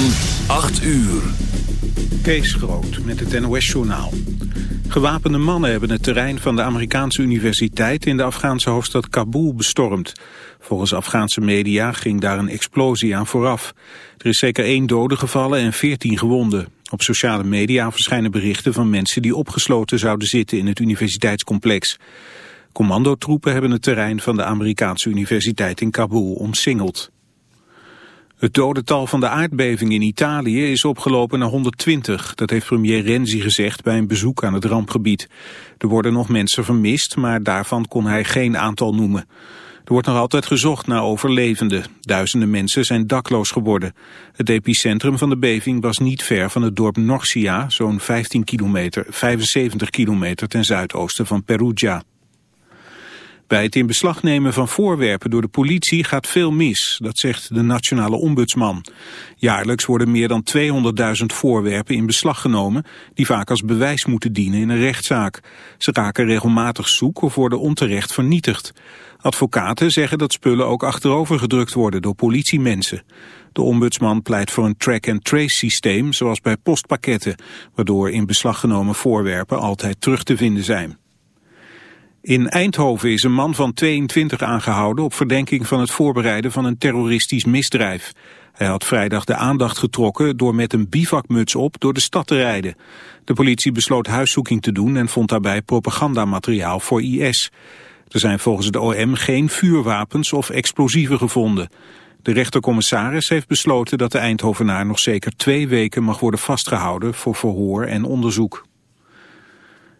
van 8 uur. Kees Groot met het NOS-journaal. Gewapende mannen hebben het terrein van de Amerikaanse universiteit in de Afghaanse hoofdstad Kabul bestormd. Volgens Afghaanse media ging daar een explosie aan vooraf. Er is zeker één dode gevallen en veertien gewonden. Op sociale media verschijnen berichten van mensen die opgesloten zouden zitten in het universiteitscomplex. Commandotroepen hebben het terrein van de Amerikaanse universiteit in Kabul omsingeld. Het dodental van de aardbeving in Italië is opgelopen naar 120. Dat heeft premier Renzi gezegd bij een bezoek aan het rampgebied. Er worden nog mensen vermist, maar daarvan kon hij geen aantal noemen. Er wordt nog altijd gezocht naar overlevenden. Duizenden mensen zijn dakloos geworden. Het epicentrum van de beving was niet ver van het dorp Norcia, zo'n 15 kilometer, 75 kilometer ten zuidoosten van Perugia. Bij het in beslag nemen van voorwerpen door de politie gaat veel mis, dat zegt de nationale ombudsman. Jaarlijks worden meer dan 200.000 voorwerpen in beslag genomen, die vaak als bewijs moeten dienen in een rechtszaak. Ze raken regelmatig zoek of worden onterecht vernietigd. Advocaten zeggen dat spullen ook achterover gedrukt worden door politiemensen. De ombudsman pleit voor een track-and-trace systeem, zoals bij postpakketten, waardoor in beslag genomen voorwerpen altijd terug te vinden zijn. In Eindhoven is een man van 22 aangehouden op verdenking van het voorbereiden van een terroristisch misdrijf. Hij had vrijdag de aandacht getrokken door met een bivakmuts op door de stad te rijden. De politie besloot huiszoeking te doen en vond daarbij propagandamateriaal voor IS. Er zijn volgens de OM geen vuurwapens of explosieven gevonden. De rechtercommissaris heeft besloten dat de Eindhovenaar nog zeker twee weken mag worden vastgehouden voor verhoor en onderzoek.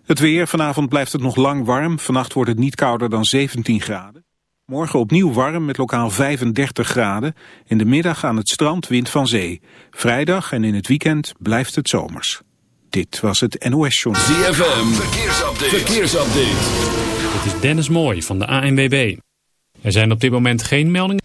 Het weer, vanavond blijft het nog lang warm. Vannacht wordt het niet kouder dan 17 graden. Morgen opnieuw warm met lokaal 35 graden. In de middag aan het strand wind van zee. Vrijdag en in het weekend blijft het zomers. Dit was het NOS Journal. ZFM, verkeersupdate. verkeersupdate. Dit is Dennis Mooij van de ANWB. Er zijn op dit moment geen meldingen.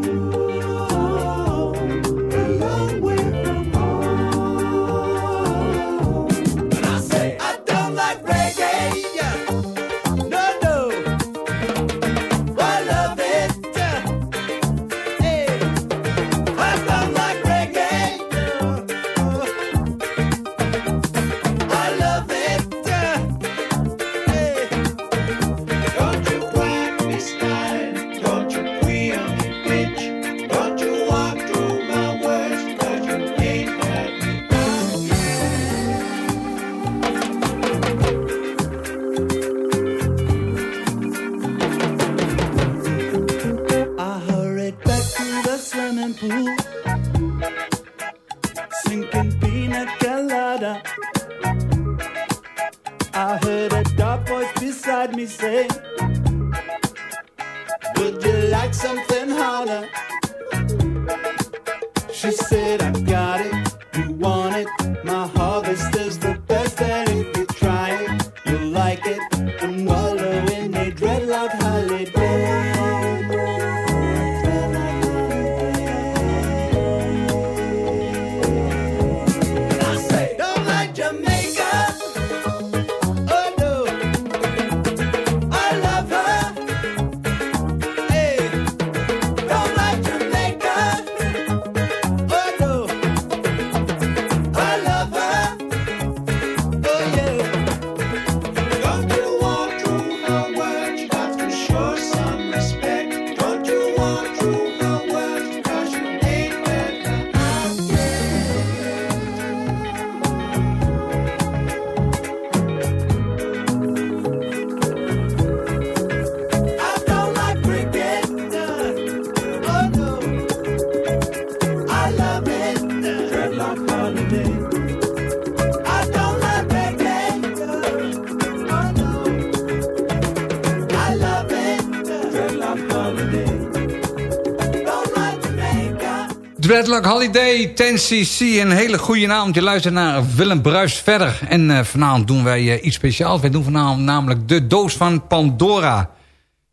Dreadlock Holiday, 10cc, een hele goede avond. Je luistert naar Willem Bruis verder. En eh, vanavond doen wij eh, iets speciaals. Wij doen vanavond namelijk de doos van Pandora.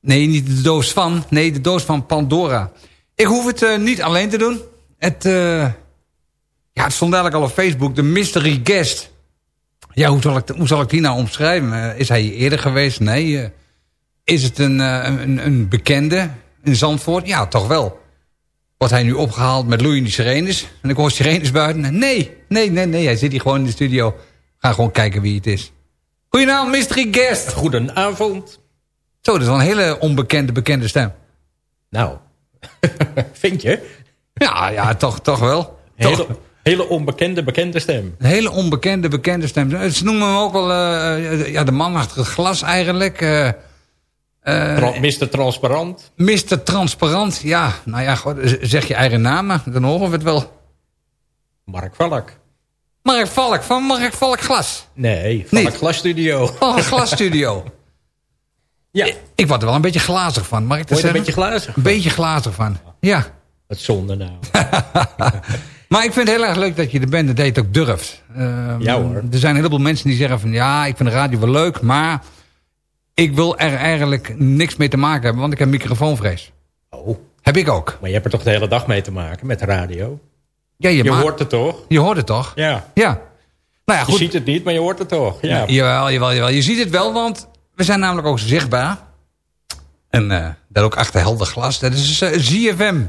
Nee, niet de doos van, nee, de doos van Pandora. Ik hoef het eh, niet alleen te doen. Het, ja, het stond eigenlijk al op Facebook, de mystery guest. Ja, hoe zal ik, hoe zal ik die nou omschrijven? Is hij eerder geweest? Nee. is het een, een, een bekende in Zandvoort? Ja, toch wel. Wordt hij nu opgehaald met loeiende sirenes? En ik hoor sirenes buiten. Nee, nee, nee, nee. Hij zit hier gewoon in de studio. Ga gewoon kijken wie het is. Goedenavond, mystery guest. Goedenavond. Zo, dat is wel een hele onbekende, bekende stem. Nou, vind je? Ja, ja, toch, toch wel. Toch. Hele, hele onbekende, bekende stem. Een hele onbekende, bekende stem. Ze noemen hem ook wel eh, eh, ja, de man achter het glas eigenlijk. eh eh, Tra Mr. Transparant. Mr. Transparant. Ja, nou ja, zeg je eigen namen. Dan horen we het wel. Mark Valk. Mark Valk van Mark Valk Glas. Nee, Valk Niet. Glasstudio. Oh, een glasstudio. Ja, Ik word er wel een beetje glazig van. Mag ik dat je een beetje glazig? Een beetje glazig van. Ja. Wat zonde nou. Maar ik vind het heel erg leuk dat je de je het ook durft. Ehm, Ja, hoor. Er zijn een heleboel mensen die zeggen van... ja, ik vind de radio wel leuk, maar... ik wil er eigenlijk niks mee te maken hebben... want ik heb microfoonvrees. Oh, Heb ik ook. maar je hebt er toch de hele dag mee te maken met radio? Ja, je, Je hoort het toch? je hoort het toch? Ja. Ja. Nou ja, Je goed. ziet het niet, maar je hoort het toch? Ja. Jawel, jawel, jawel. Je ziet het wel, want we zijn namelijk ook zichtbaar. En eh dat ook achter helder glas. Dat is eh, ZFM.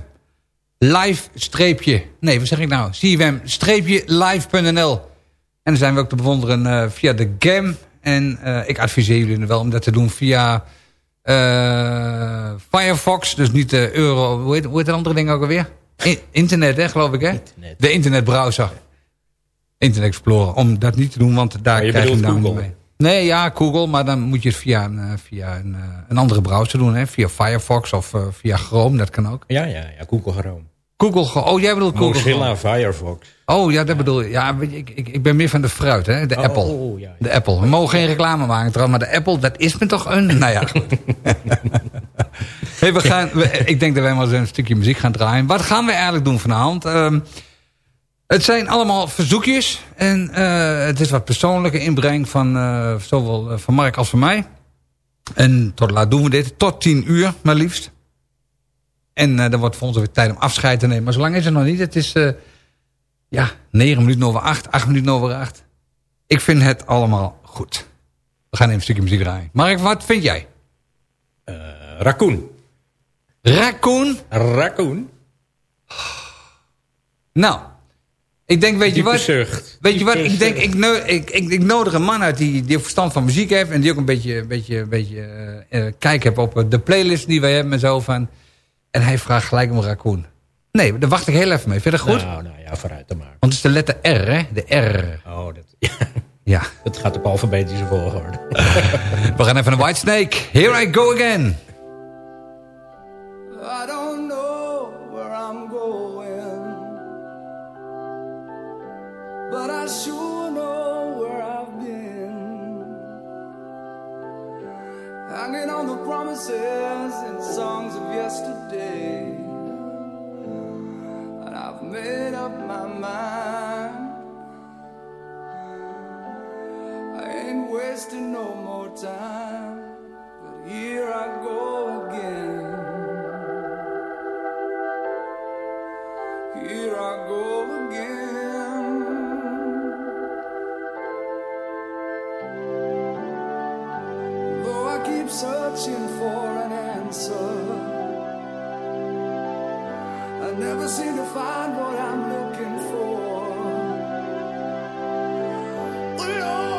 Live streepje. Nee, wat zeg ik nou? ZFM streepje live.nl. En dan zijn we ook te bewonderen eh, via de GAM. En eh, ik adviseer jullie wel om dat te doen via eh, Firefox. Dus niet de Euro... Hoe heet, hoe heet dat andere ding ook alweer? Internet, hè, geloof ik, hè? Internet. De internetbrowser. Internet Explorer. Om dat niet te doen, want daar je krijg je Google? mee. Nee, ja, Google. Maar dan moet je het via een, eh, via een, eh, een andere browser doen. Hè? Via Firefox of eh, via Chrome. Dat kan ook. Ja, ja, ja, Google Chrome. Google. Oh, jij bedoelt Google. Mozilla Chrome. Firefox. Oh, ja, dat bedoel je. Ja, ik, ik, ik ben meer van de fruit, hè? De Oh, Apple. oh, ja, ja. De Apple. We mogen geen reclame maken trouwens, maar de Apple, dat is me toch een... Nou ja, goed. hey, we gaan, we- ik denk dat wij maar eens een stukje muziek gaan draaien. Wat gaan we eigenlijk doen vanavond? Ehm, het zijn allemaal verzoekjes. En eh, het is wat persoonlijke inbreng van eh, zowel eh, van Mark als van mij. En tot laat doen we dit. Tot tien uur, maar liefst. En dan wordt voor ons weer tijd om afscheid te nemen. Maar zolang is het nog niet. Het is ja, negen minuten over acht, acht minuten over acht. Ik vind het allemaal goed. We gaan even een stukje muziek draaien. Mark, wat vind jij? Eh, raccoon. Raccoon? Raccoon. Nou, ik denk, weet je wat? zucht. Weet je wat? Ik denk, ik, ik, ik, ik nodig een man uit die, die verstand van muziek heeft. En die ook een beetje, beetje, beetje eh, eh, kijk heeft op de playlist die wij hebben en zo van. En hij vraagt gelijk om raccoon. Nee, daar wacht ik heel even mee. Vind je dat goed? Nou, nou ja, vooruit dan maar. Want het is de letter R, hè? De R. Oh, dat, ja. ja. Dat gaat op alfabetische volgorde. We gaan even naar White Snake. Here I go again. I don't know where I'm going. But I sure know where I've been. Hanging on the promises and songs of yesterday. I've made up my mind. I ain't wasting no more time, but here I go again. Here I go again. Though I keep searching for an answer. I never seem to find what I'm looking for. Lord.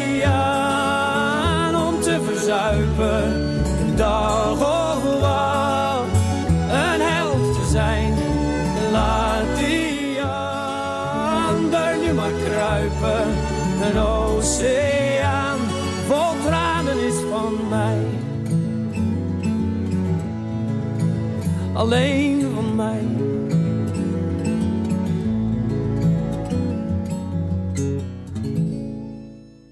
Alleen van mij.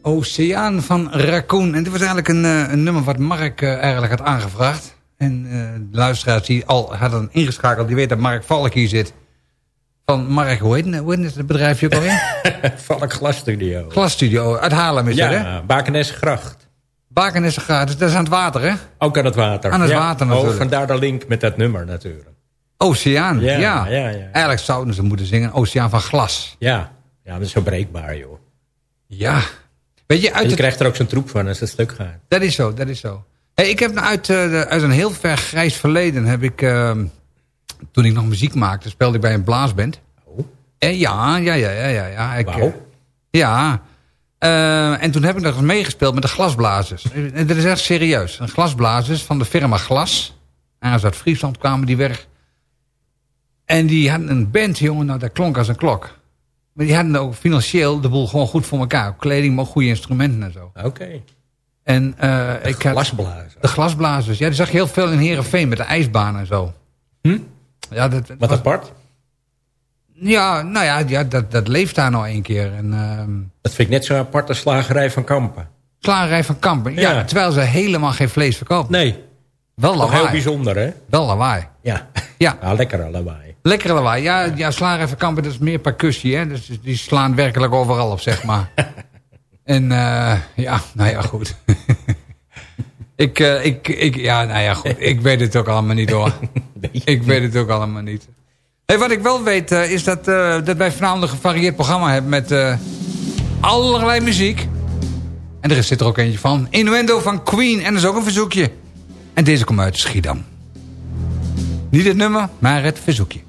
Oceaan van Raccoon. En dit was eigenlijk een, eh, een nummer wat Mark eh, eigenlijk had aangevraagd. En eh, de luisteraars die al hadden ingeschakeld, die weten dat Mark Valk hier zit. Van Mark, hoe heet, hoe heet het bedrijfje ook alweer? Valk Glasstudio. Glasstudio, uit Haarlem is dat, hè? Ja, Bakenesgracht. Baken is gratis, dat is aan het water, hè? Ook aan het water. Aan het Ja. water Oh, natuurlijk. vandaar de link met dat nummer natuurlijk. Oceaan, ja. Ja, ja, ja. Eigenlijk zouden ze moeten zingen Oceaan van Glas. Ja, ja dat is zo breekbaar, joh. Ja. Weet je, En uit je het... krijgt er ook zo'n troep van als het stuk gaat. Dat is zo, dat is zo. Hey, ik heb nou uit, eh, uit een heel ver grijs verleden... heb ik, ehm, toen ik nog muziek maakte, speelde ik bij een blaasband. Oh, Eh, ja, ja, ja, ja, ja. ja. Ik, eh, ja. Eh, en toen heb ik nog eens meegespeeld met de glasblazers. En dat is echt serieus. De glasblazers van de firma Glas. Ergens uit Friesland kwamen die weg. En die hadden een band, jongen, nou dat klonk als een klok. Maar die hadden ook financieel de boel gewoon goed voor elkaar. Kleding, maar goede instrumenten en zo. oké. En eh, ik had... Glasblazer. De glasblazers. Ja, die zag je heel veel in Heerenveen met de ijsbaan en zo. Hm? Ja, dat, Wat was- apart. Ja, nou ja, ja dat, dat leeft daar nou een keer. En, ehm Dat vind ik net zo apart als slagerij van Kampen. Klaarrij van Kampen. Ja. Ja. terwijl ze helemaal geen vlees verkopen. Nee, Wel toch heel lawaai. bijzonder, hè? Wel lawaai. Ja. Ja, Nou, lekker lawaai. lekkere lawaai. Ja, ja Slagerij van Kampen dat is meer percussie. Hè? Dus die slaan werkelijk overal op, zeg maar. en eh, ja, nou ja, goed. ik, eh, ik, ik, ja, nou ja, goed. Ik weet het ook allemaal niet hoor. ik weet het ook allemaal niet. Hey, wat ik wel weet eh, is dat, eh, dat wij vanavond een gevarieerd programma hebben met eh, allerlei muziek. En er zit er ook eentje van. Innuendo van Queen. En dat is ook een verzoekje. En deze komt uit Schiedam. Niet het nummer, maar het verzoekje.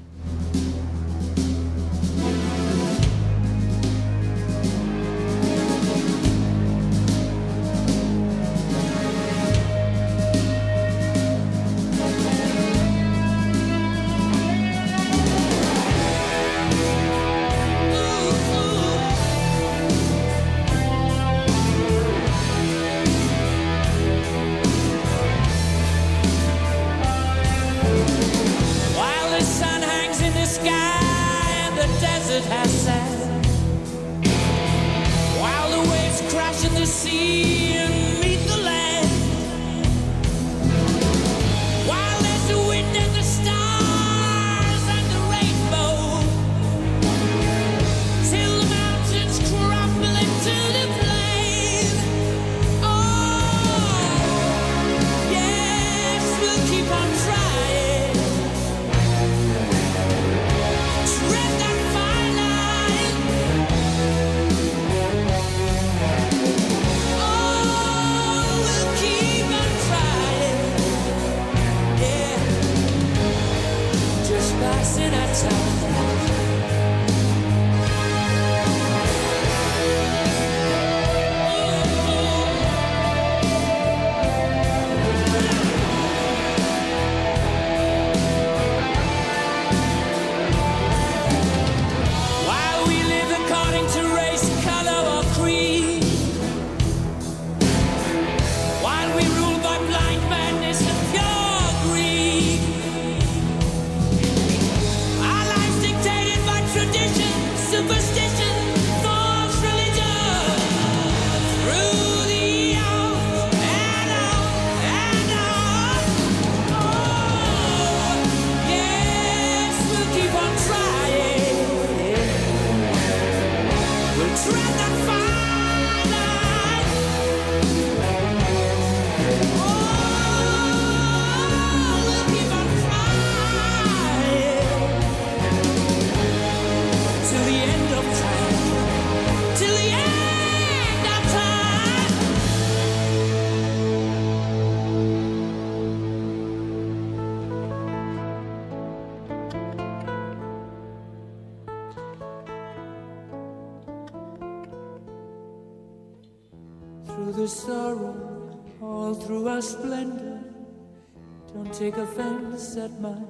set my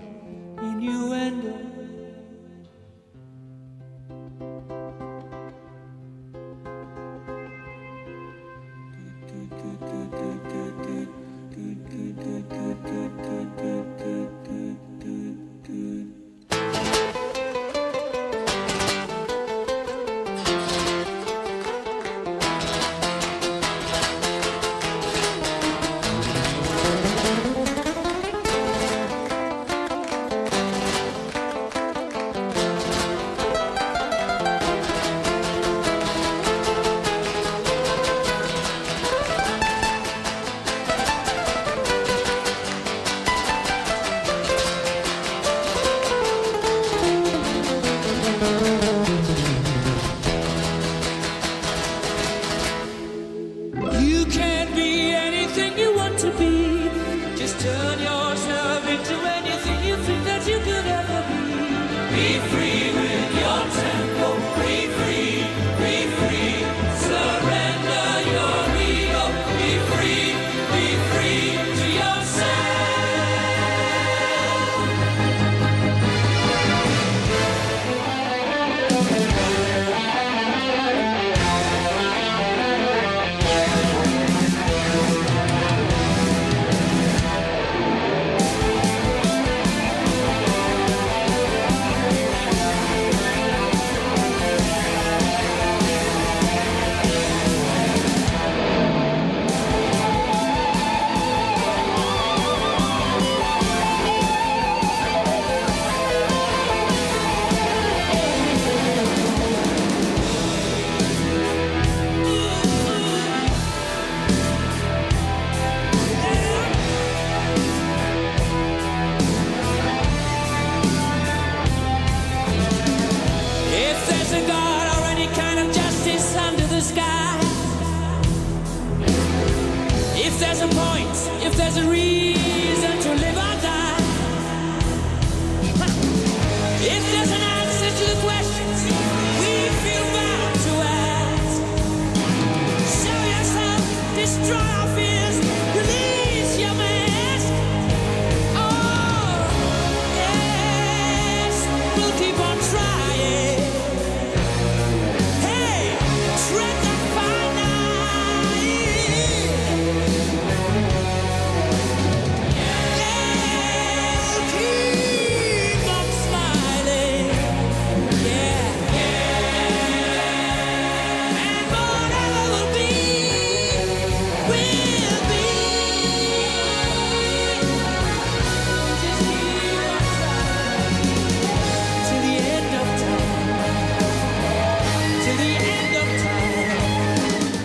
triumph.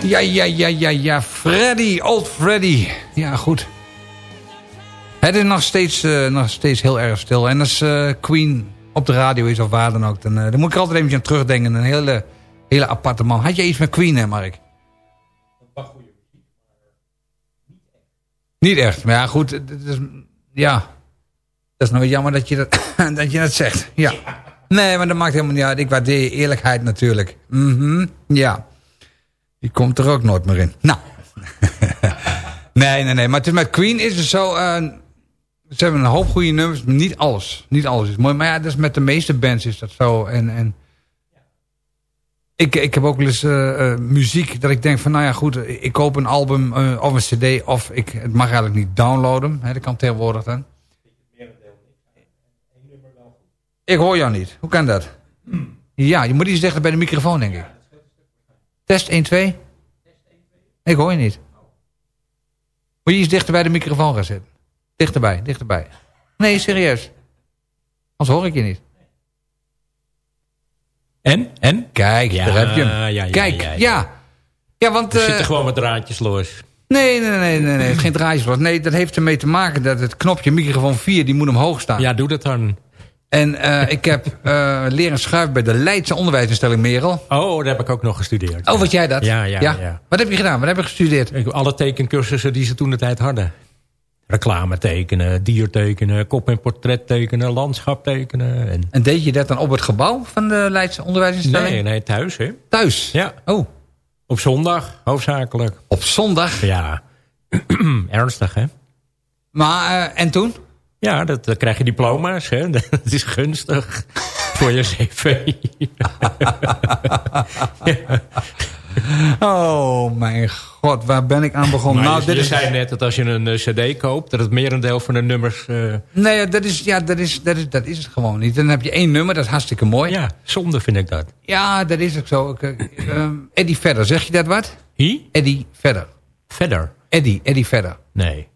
Ja, ja, ja, ja, ja. Freddy, old Freddy. Ja, goed. Het is nog steeds, eh, nog steeds heel erg stil. En als eh, Queen op de radio is of waar dan ook... dan, eh, dan moet ik altijd even aan terugdenken. Een hele, hele aparte man. Had je iets met Queen, hè, Mark? Niet echt. Maar ja, goed. Het is, ja. Dat is nou jammer dat je dat, dat, je dat zegt. Ja. Nee, maar dat maakt helemaal niet uit. Ik waardeer je eerlijkheid natuurlijk. Mhm, Ja. Die komt er ook nooit meer in. Nou. nee, nee, nee. Maar het is met Queen is het zo... eh, ze hebben een hoop goede nummers, maar niet alles. Niet alles is mooi. Maar ja, dat is met de meeste bands is dat zo. En, en ik, ik heb ook wel eens eh, eh, muziek dat ik denk van... nou ja, goed, ik koop een album of een cd... of ik, het mag eigenlijk niet downloaden. Hè, dat kan tegenwoordig dan. Ik hoor jou niet. Hoe kan dat? Ja, je moet iets dichter bij de microfoon, denk ik. Test 1, 2. Ik hoor je niet. Moet je iets dichter bij de microfoon gaan zitten? Dichterbij, dichterbij. Nee, serieus. Anders hoor ik je niet. En? En? Kijk, Ja, daar heb je hem. ja, ja, Kijk, ja, ja. want... Er eh, zitten gewoon wat draadjes los. nee, nee, nee, nee, nee, geen draadjes. los. Nee, dat heeft ermee te maken dat het knopje microfoon 4, die moet omhoog staan. Ja, doe dat dan. En eh, ik heb eh, leren schuiven bij de Leidse onderwijsinstelling Merel. Oh, daar heb ik ook nog gestudeerd. Oh, wat jij dat? Ja, ja, ja. Wat heb je gedaan? Wat heb je gestudeerd? Ik- Alle tekencursussen die ze toen de tijd hadden. Reclame tekenen, dier tekenen, kop- en portret tekenen, landschap tekenen. En... En deed je dat dan op het gebouw van de Leidse onderwijsinstelling? Nee, nee, thuis hè. Thuis? Ja, Oh, op zondag hoofdzakelijk. op zondag? Ja, ernstig hè. Maar, eh, en toen? Ja, dat, dan krijg je diploma's hè. Dat is gunstig voor je cv. Oh, mijn god, waar ben ik aan begonnen? Nou, je, dit je is... zei net dat als je een eh, cd koopt... dat het merendeel van de nummers... eh, Nee, dat is, ja, dat, is, dat, is, dat is het gewoon niet. Dan heb je één nummer, dat is hartstikke mooi. ja, zonde vind ik dat. Ja, dat is ook zo. Ik, eh, ehm, Eddie Vedder, zeg je dat wat? Wie? Eddie Vedder. Verder? Eddie, Eddie Vedder. Nee.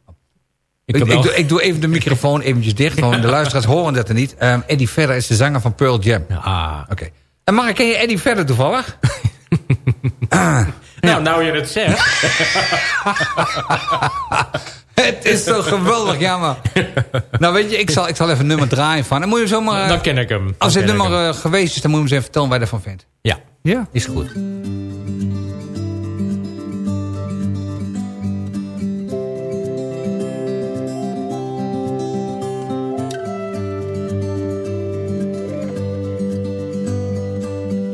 Ik, doe, ik doe even de microfoon eventjes dicht, want de luisteraars horen dat er niet. Ehm, Eddie Vedder is de zanger van Pearl Jam. Ah. Oké. En Mark, ken je Eddie Vedder toevallig? Nou, nou je het zegt. Het is zo geweldig, jammer. nou weet je, ik zal, ik zal even een nummer draaien van. Dan moet je zomaar... eh, dan ken ik hem. Dan als ik nummer hem. eh, geweest is, dan moet je me eens even vertellen wat je ervan vindt. Ja. Ja, is goed.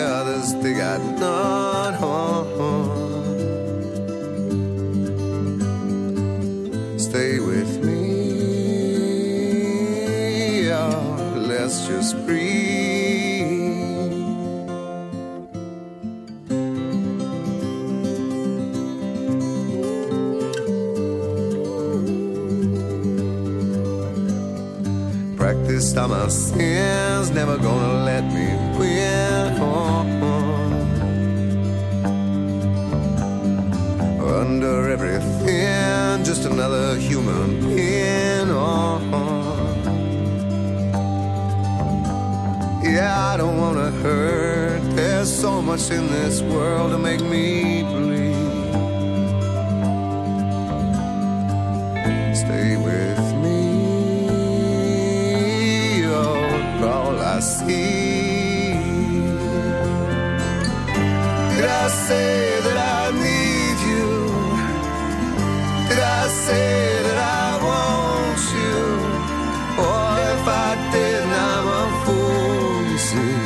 others they got none. Stay with me, oh, let's just breathe. Practiced all my sins, never gonna let me win. Under everything, just another human being. Oh. Yeah, I don't wanna hurt. There's so much in this world to make me bleed. Stay with me, oh, all I see. Did I say say that I want you? Or if I did, I'm a fool, you see.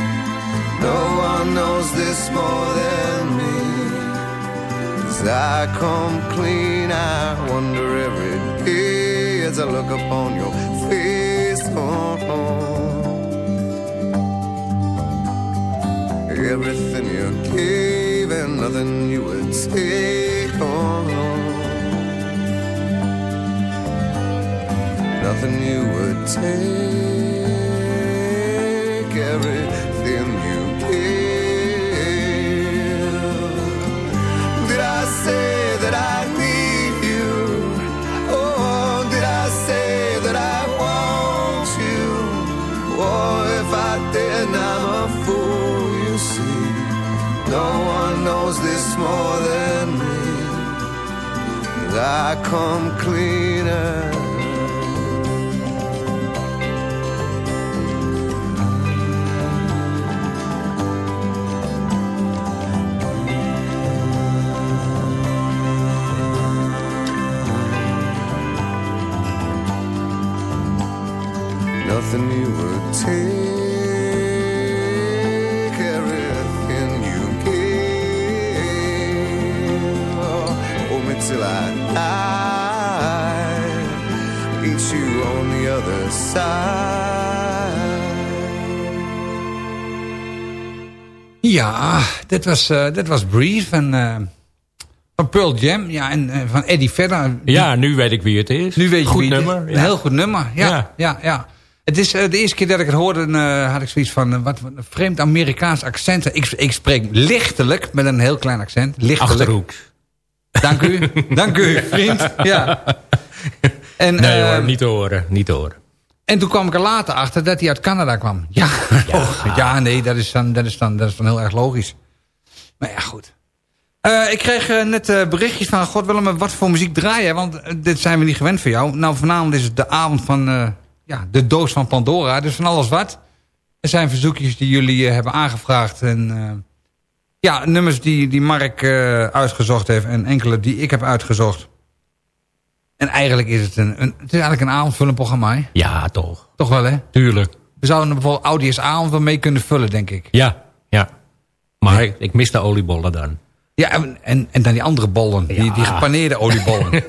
No one knows this more than me. As I come clean, I wonder every day as I look upon your face. Oh, oh. Everything you gave and nothing you would take. Oh, nothing you would take, everything you give. Did I say that I need you? Oh, did I say that I want you? Oh, if I did, I'm a fool, you see. No one knows this more than me. I come clean. Ja, dit was, eh, dit was Breeze van, eh, van Pearl Jam. Ja, en eh, van Eddie Vedder. Ja, nu weet ik wie het is. Nu weet je Goed wie het is. nummer. Een heel goed nummer, ja. ja. Ja. ja, Het is de eerste keer dat ik het hoorde, had ik zoiets van... wat een vreemd Amerikaans accent. Ik, ik spreek lichtelijk, met een heel klein accent. Lichtelijk. Achterhoeks. Dank u, dank u, vriend. Ja. En, Nee hoor, niet te horen. Niet te horen. En toen kwam ik er later achter dat hij uit Canada kwam. Ja, ja, ja nee, dat is, dan, dat, is dan, dat is dan heel erg logisch. Maar ja, goed. Eh, ik kreeg eh, net eh, berichtjes van... God Willem, wat voor muziek draaien? Want dit zijn we niet gewend voor jou. Nou, vanavond is het de avond van ja, de doos van Pandora. Dus van alles wat. Er zijn verzoekjes die jullie hebben aangevraagd. En ja, nummers die, die Mark uitgezocht heeft. En enkele die ik heb uitgezocht. En eigenlijk is het een, een, het is eigenlijk een programma. Hè? Ja, toch. Toch wel, hè? Tuurlijk. We zouden er bijvoorbeeld Audiësavond wel mee kunnen vullen, denk ik. Ja, ja. Maar ik, ik mis de oliebollen dan. Ja, en, en, en dan die andere bollen. Die, die gepaneerde oliebollen.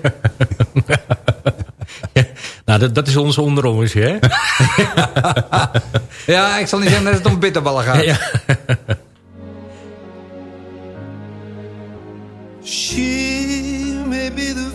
Nou, dat, dat is ons onder ons, hè? ja, ik zal niet zeggen dat het om bitterballen gaat. Ja. She may be the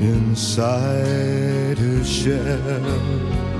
inside her shell.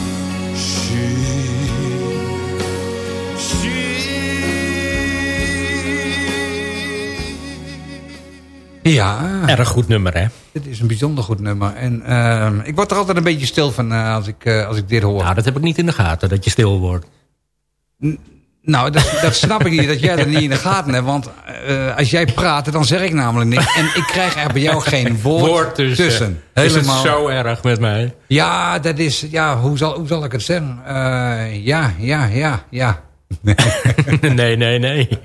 Ja, Erg goed nummer, hè? dit is een bijzonder goed nummer. En ehm, ik word er altijd een beetje stil van eh, als, ik, eh, als ik dit hoor. Nou, dat heb ik niet in de gaten, dat je stil wordt. Nou, dat, dat snap ik niet, dat jij dat niet in de gaten hebt. Want eh, als jij praat, dan zeg ik namelijk niks. En ik krijg er bij jou geen woord, Woord tussen. tussen. Is het zo erg met mij? Ja, dat is... Ja, hoe zal, hoe zal ik het zeggen? Ja, ja, ja, ja. nee, nee, nee.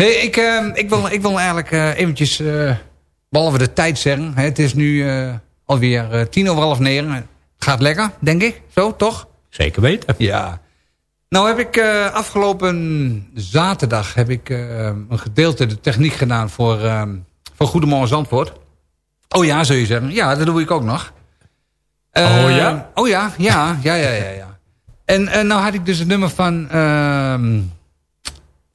Hey, ik, eh, ik, wil, ik wil eigenlijk eh, eventjes, eh, behalve de tijd zeggen. Hè, het is nu alweer tien over half negen. Gaat lekker, denk ik. Zo, toch? Zeker weten. Ja. Nou heb ik afgelopen zaterdag heb ik, een gedeelte de techniek gedaan voor, voor Goedemorgen Zandvoort. Oh ja, zul je zeggen. Ja, dat doe ik ook nog. Oh ja? Oh ja, ja, ja, ja, ja. ja. En nou had ik dus het nummer van ehm,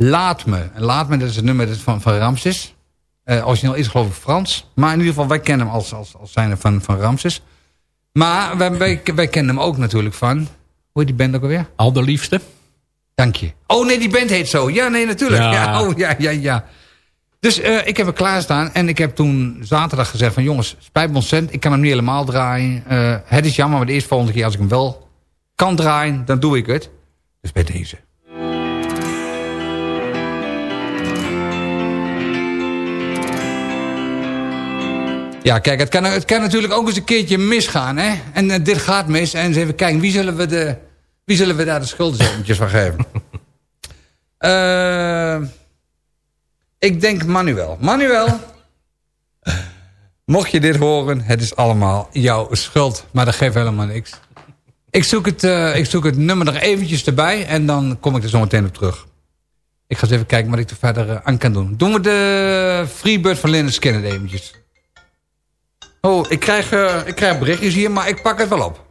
Laat Me. En Laat Me, dat is het nummer van, van Ramses. Eh origineel is geloof ik Frans. Maar in ieder geval, wij kennen hem als, als, als zijnde van, van Ramses. Maar wij, wij, wij kennen hem ook natuurlijk van... Hoe heet die band ook alweer? Al de liefste. Dank je. Oh nee, die band heet zo. Ja, nee, natuurlijk. Ja. Ja. oh, ja, ja, ja. Dus eh, ik heb hem klaarstaan. En ik heb toen zaterdag gezegd van... jongens, spijt me ontzettend. Ik kan hem niet helemaal draaien. Eh, het is jammer, maar de eerste volgende keer als ik hem wel kan draaien... dan doe ik het. Dus bij deze. Ja, kijk, het kan, het kan natuurlijk ook eens een keertje misgaan, hè. En eh, dit gaat mis. En eens even kijken, wie zullen we, de, wie zullen we daar de schuld van geven? Eh, ik denk Manuel. Manuel, mocht je dit horen, het is allemaal jouw schuld. Maar dat geeft helemaal niks. Ik zoek het, eh, ik zoek het nummer nog eventjes erbij en dan kom ik er zo meteen op terug. Ik ga eens even kijken wat ik er verder aan kan doen. Doen we de Freebird van Linus Skinner eventjes. Oh, ik krijg, eh, ik krijg berichtjes hier, maar ik pak het wel op.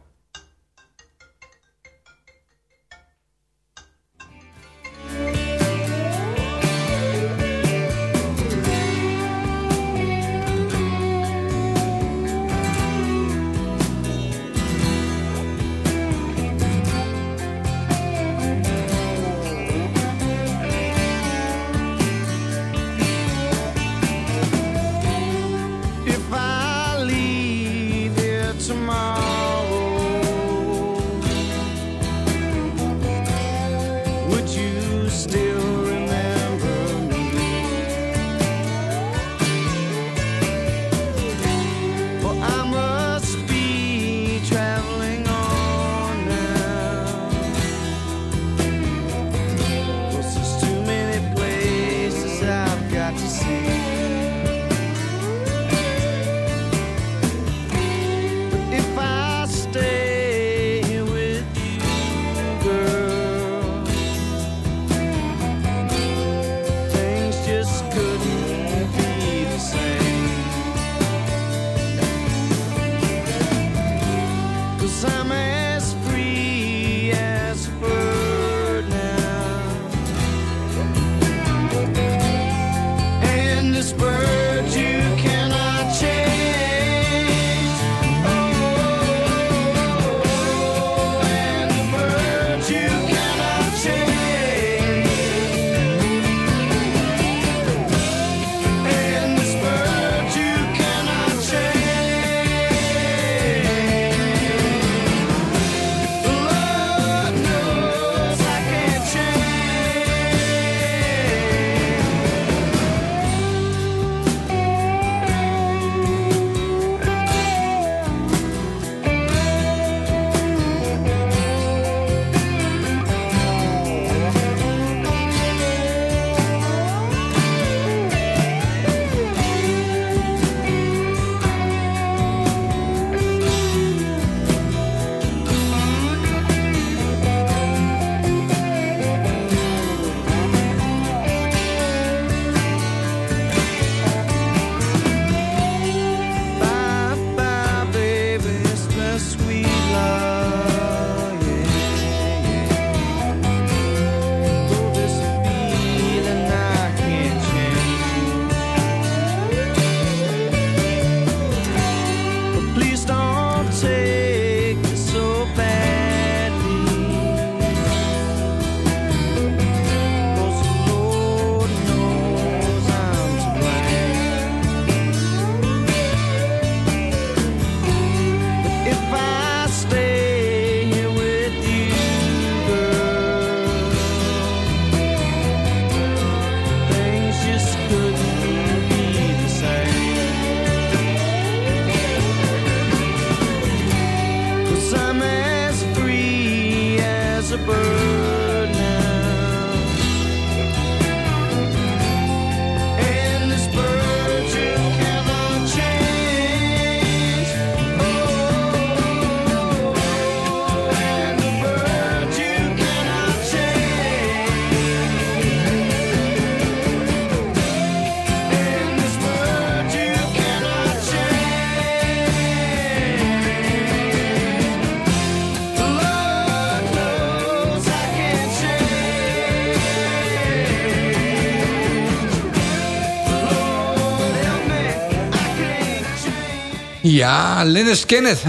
Ja, Linus Kenneth.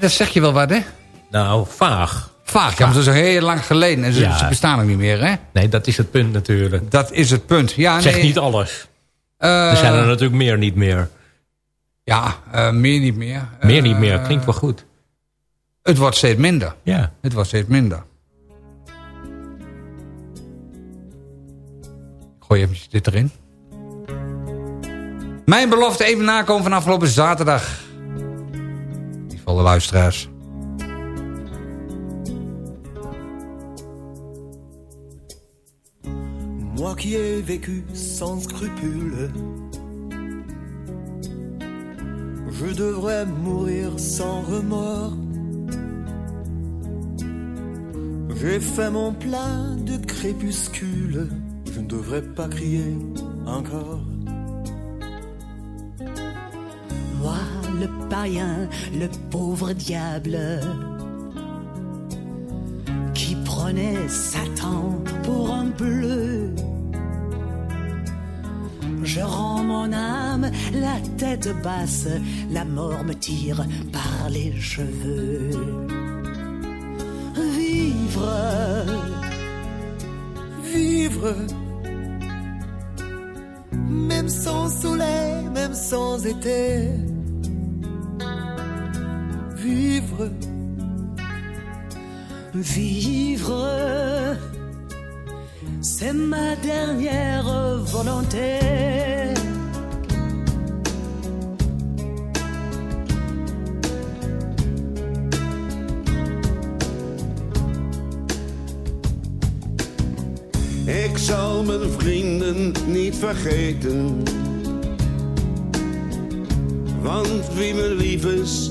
Dat zeg je wel wat, hè? Nou, vaag. Vaak, ja, maar dat is heel lang geleden. En ze, Ja. bestaan ook niet meer, hè? Nee, dat is het punt natuurlijk. Dat is het punt. Ja, Zeg nee, niet alles. eh, Er zijn er natuurlijk meer niet meer. Ja, eh, meer niet meer. Meer Eh, niet meer, klinkt wel goed. Het wordt steeds minder. Ja. Het wordt steeds minder. Gooi even dit erin. Mijn belofte even nakomen van afgelopen zaterdag. Moi qui ai vécu sans scrupule, je devrais mourir sans remords. J'ai fait mon plein de crépuscule, je ne devrais pas crier encore. Le païen, le pauvre diable, qui prenait Satan pour un bleu. Je rends mon âme la tête basse, la mort me tire par les cheveux. Vivre, Vivre, même sans soleil, même sans été. Vivre, vivre, c'est ma dernière volonté. Ik zal mijn vrienden niet vergeten. Want wie me lief is,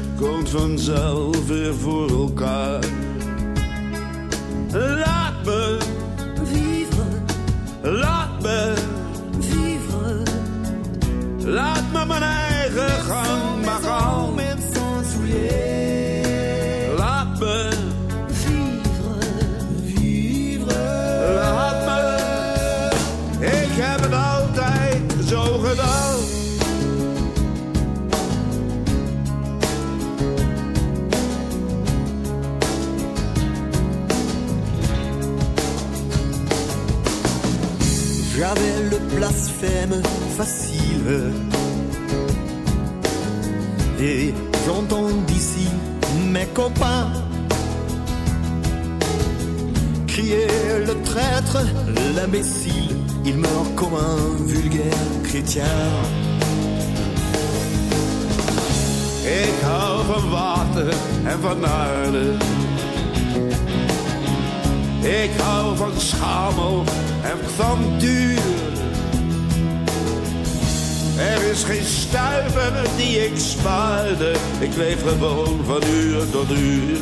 komt vanzelf weer voor elkaar. Laat me, facile. Et j'entends d'ici mes copains crier le traître, l'imbécile. Il meurt comme un vulgaire chrétien. Ik hou van water en van aarde. Ik hou van schamel en van duur. Is geen stuiver die ik spaarde. Ik leef gewoon van uur tot uur.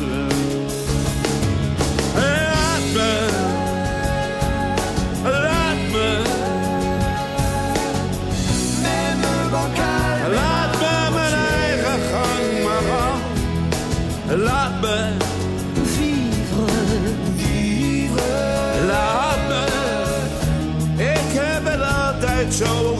Laat me, laat me, laat me mijn eigen gang maar gaan. Laat me. Laat me, ik heb het altijd zo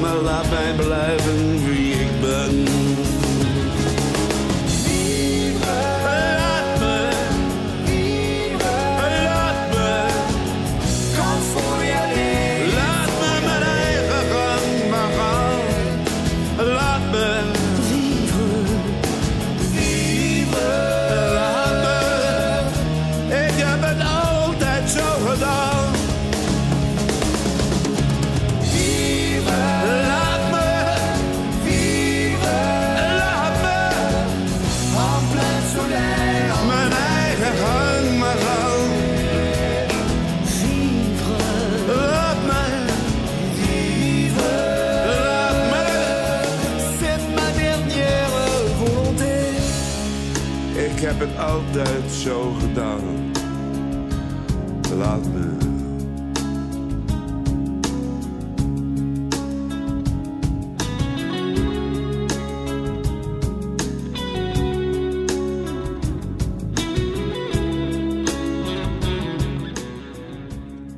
Maar laat mij blijven wie ik ben.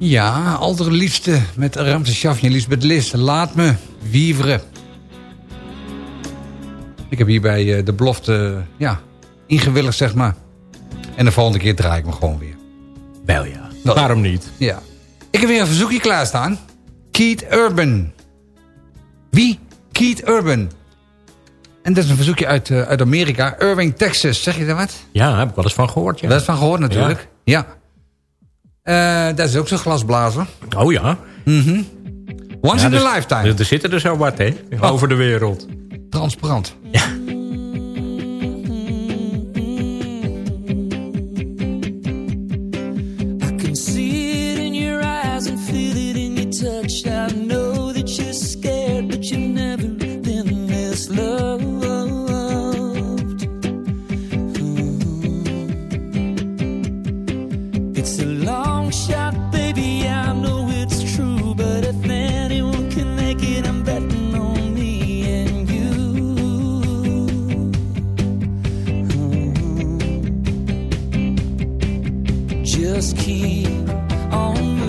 Ja, allerliefste met Ramse Shafje en Lisbeth List. Laat me vivre. Ik heb hierbij eh, de belofte ja, ingewilligd, zeg maar. En de volgende keer draai ik me gewoon weer. Wel ja. Wel. Waarom niet? Ja. Ik heb weer een verzoekje klaarstaan. Keith Urban. Wie? Keith Urban. En dat is een verzoekje uit, eh, uit Amerika. Irving, Texas. Zeg je daar wat? Ja, heb ik wel eens van gehoord. Ja. Dat is van gehoord natuurlijk. Ja. Dat is ook zo'n glasblazer. Oh ja. Mhm. Once Ja, in dus- a lifetime. Er zitten er zo wat, hè? Over de wereld. Transparant. Ja. Just keep on moving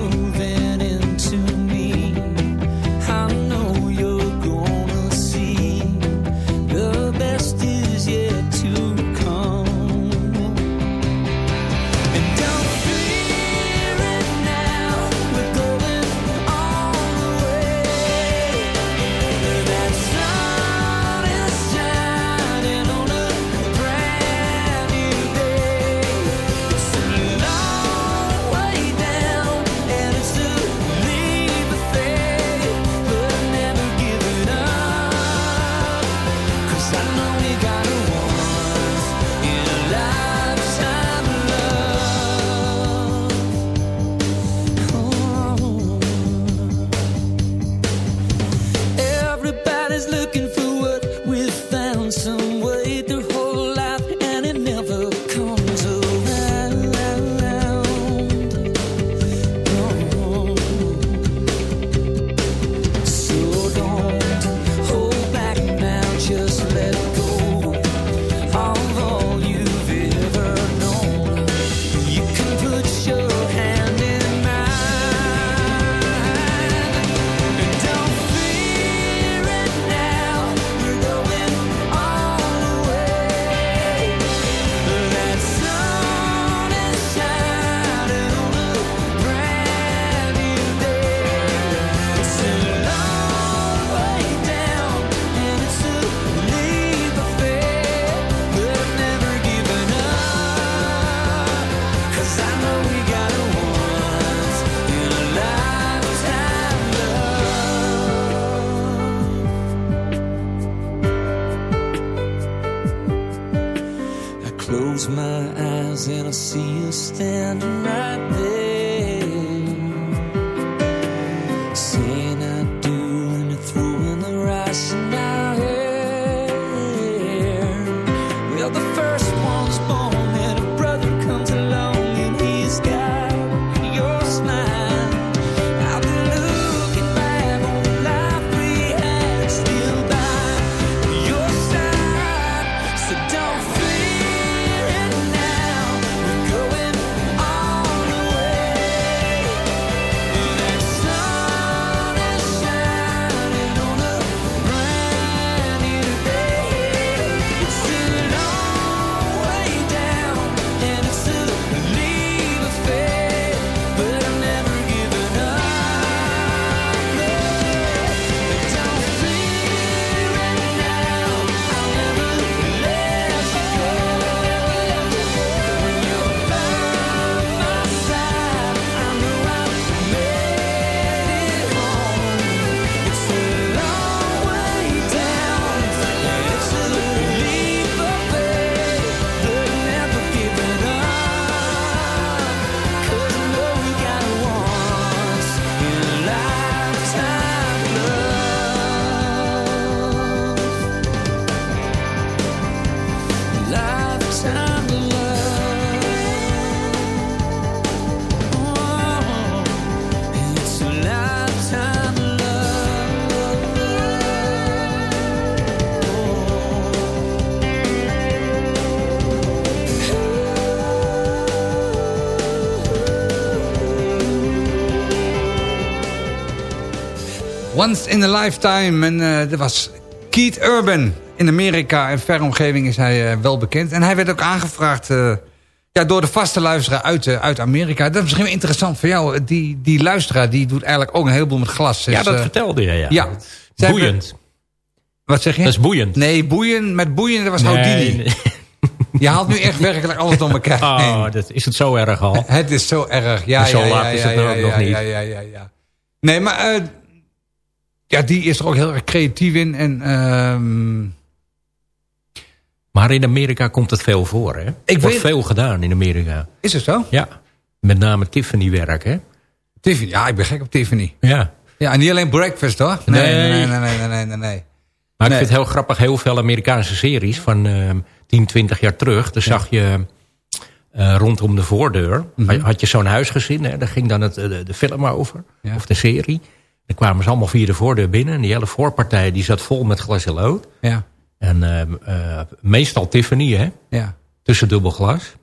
close my eyes and I see you standing right there. Once in a Lifetime. En eh, dat was Keith Urban. In Amerika en verre omgeving is hij eh, wel bekend. En hij werd ook aangevraagd eh, ja, door de vaste luisteraar uit, uit Amerika. Dat is misschien wel interessant voor jou. Die, die luisteraar die doet eigenlijk ook een heleboel met glas. Ja, dat vertelde je, ja. Ja. Boeiend. Wat zeg je? Dat is boeiend. Nee, boeien, met boeien, dat was Nee, Houdini. nee. Je haalt nu echt werkelijk alles door elkaar. Oh, dat, is het zo erg al? Het is zo erg. Ja, zo ja, laat ja, is het nou nog niet. Ja, ja, ja, ja. Nee, maar ja, die is er ook heel erg creatief in. En, ehm, Maar in Amerika komt het veel voor, hè? Ik Wordt weet- veel gedaan in Amerika. is het zo? Ja. Met name Tiffany-werk, hè? Tiffany, ja, ik ben gek op Tiffany. Ja. Ja, en niet alleen breakfast hoor. Nee, Nee. nee, nee, nee, nee, nee. Maar Nee. ik vind het heel grappig, heel veel Amerikaanse series van ehm 10, 20 jaar terug. Daar zag je eh, rondom de voordeur, Mhm. had je zo'n huisgezin. Hè, daar ging dan het, eh, de, de film over, Ja. of de serie. Dan kwamen ze allemaal via de voordeur binnen. En die hele voorpartij die zat vol met glas en lood. Ja, En ehm, eh, meestal Tiffany, hè? ja. Tussen dubbel glas.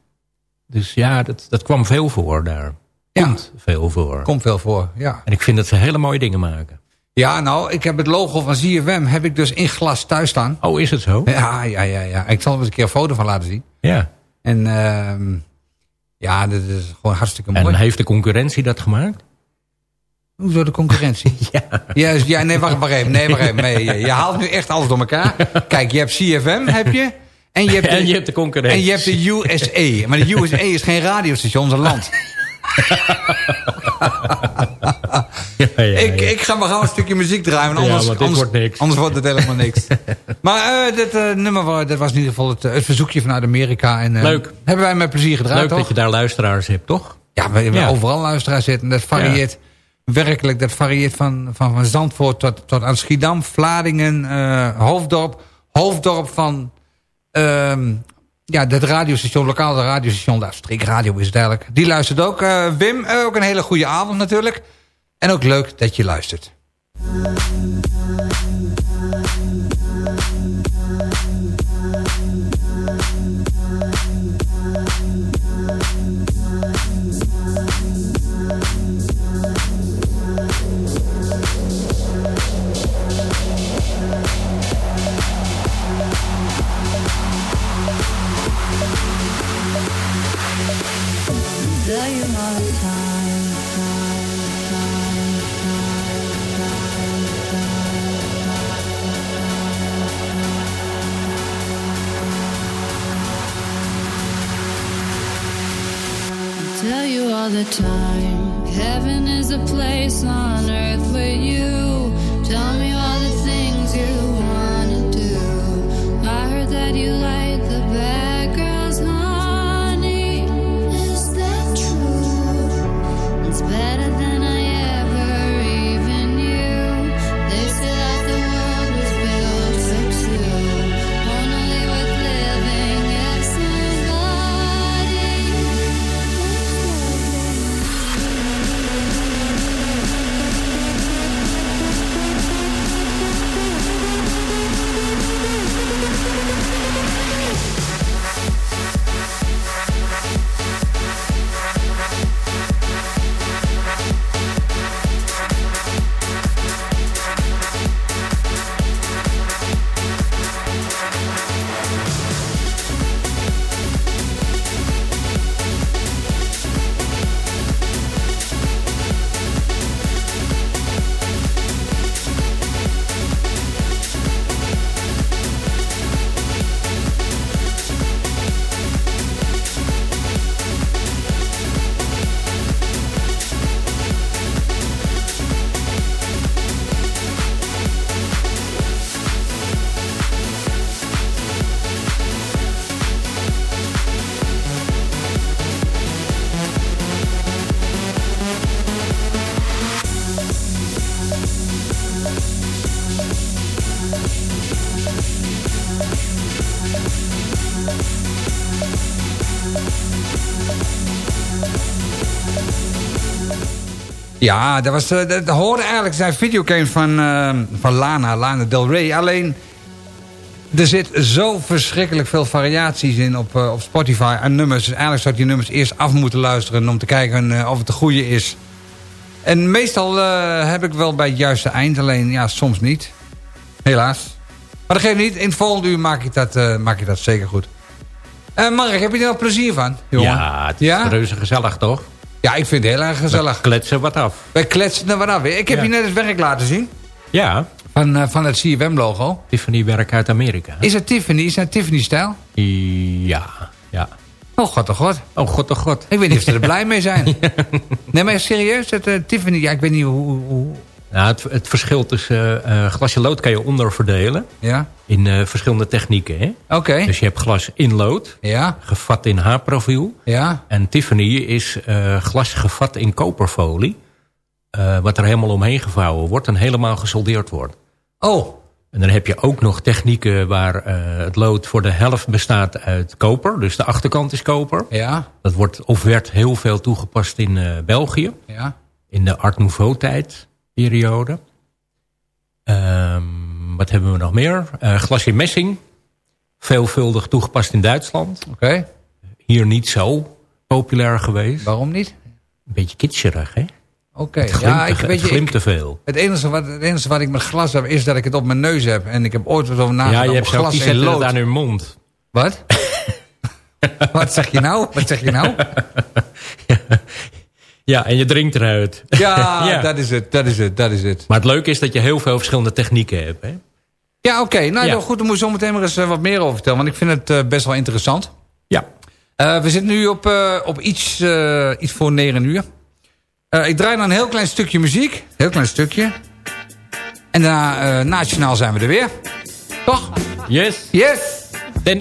Dus ja, dat, dat kwam veel voor daar. Ja. Komt veel voor. Komt veel voor, ja. En ik vind dat ze hele mooie dingen maken. Ja, nou, ik heb het logo van ZFM heb ik dus in glas thuis staan. Oh, is het zo? Ja, ja, ja, ja. Ik zal er eens een keer een foto van laten zien. Ja. En ehm, ja, dat is gewoon hartstikke mooi. En heeft de concurrentie dat gemaakt? Hoezo de concurrentie? Ja. Ja, nee, wacht, wacht even. Nee, wacht even. Nee, je, je haalt nu echt alles door elkaar. Kijk, je hebt CFM, heb je. En je hebt de, En je hebt de concurrentie. en je hebt de USA. Maar de USA is geen radiostation, een land. Ja, ja, Ik, ik ga maar gauw een stukje muziek draaien. Anders, anders, wordt niks. anders wordt het helemaal niks. maar eh, dit eh, nummer dat was in ieder geval het, eh, het verzoekje vanuit Amerika. En, Leuk. Hebben wij met plezier gedraaid, Leuk toch? dat je daar luisteraars hebt, toch? Ja, we overal luisteraars zitten. Dat varieert werkelijk. Dat varieert van, van, van Zandvoort tot, tot aan eh, Hoofddorp. Hoofddorp van ehm, ja, dat radiostation, lokale radiostation. Daar, streekradio is het eigenlijk. Die luistert ook. Eh, Wim, eh, ook een hele goede avond natuurlijk. En ook leuk dat je luistert. Ja, dat, was, eh, dat hoorde eigenlijk zijn videogame van, eh, van Lana, Lana Del Rey. Alleen, er zit zo verschrikkelijk veel variaties in op, eh, op Spotify en nummers. Dus eigenlijk zou ik die nummers eerst af moeten luisteren... om te kijken of het de goede is. En meestal heb ik wel bij het juiste eind, alleen ja, soms niet. Helaas. Maar dat geeft niet. In het volgende uur maak ik dat, maak ik dat zeker goed. Mark, heb je er wel plezier van, jongen? Ja, het is reuze gezellig toch? Ja, ik vind het heel erg gezellig. We kletsen wat af. Wij kletsen er wat af. Ik heb Ja. je net eens werk laten zien. Ja. Van, eh, van het CFM-logo. Tiffany werk uit Amerika. Is het Tiffany? Is het Tiffany-stijl? Ja, ja. Oh god, oh god. Oh god, oh god. Ik weet niet of ze er blij mee zijn. Nee, maar serieus, het eh, Tiffany, ja, ik weet niet hoe... hoe Nou, het, het verschil tussen eh, glasje lood kan je onderverdelen. Ja. In eh, verschillende technieken. hè? Oké. Dus je hebt glas in lood. Ja. Gevat in H-profiel. Ja. En Tiffany is eh, glas gevat in koperfolie. eh, wat er helemaal omheen gevouwen wordt en helemaal gesoldeerd wordt. Oh. En dan heb je ook nog technieken waar het lood voor de helft bestaat uit koper. Dus de achterkant is koper. Ja. Dat wordt of werd heel veel toegepast in België. Ja. In de Art Nouveau tijd periode. Ehm, wat hebben we nog meer? Eh, glas in messing. Veelvuldig toegepast in Duitsland. Oké. Hier niet zo populair geweest. Waarom niet? Een beetje kitscherig, hè? Oké. Ja, ik weet je, te veel. het, enige wat, het enige wat ik met glas heb, is dat ik het op mijn neus heb. En ik heb ooit wat over ja, nagedacht. je hebt glas het lood. aan hun mond. Wat? wat zeg je nou? Wat zeg je nou? Ja, en je drinkt eruit. Ja, dat is het, dat is het, dat is het. Maar het leuke is dat je heel veel verschillende technieken hebt, hè? Ja, oké. Nou, Ja. goed, dan moet je zo meteen maar eens eh, wat meer over vertellen. Want ik vind het eh, best wel interessant. Ja. Eh, we zitten nu op, op iets, iets voor 9 uur. Ik draai dan een heel klein stukje muziek. Heel klein stukje. En daarna, nationaal zijn we er weer. Toch? Yes. Yes. Dan...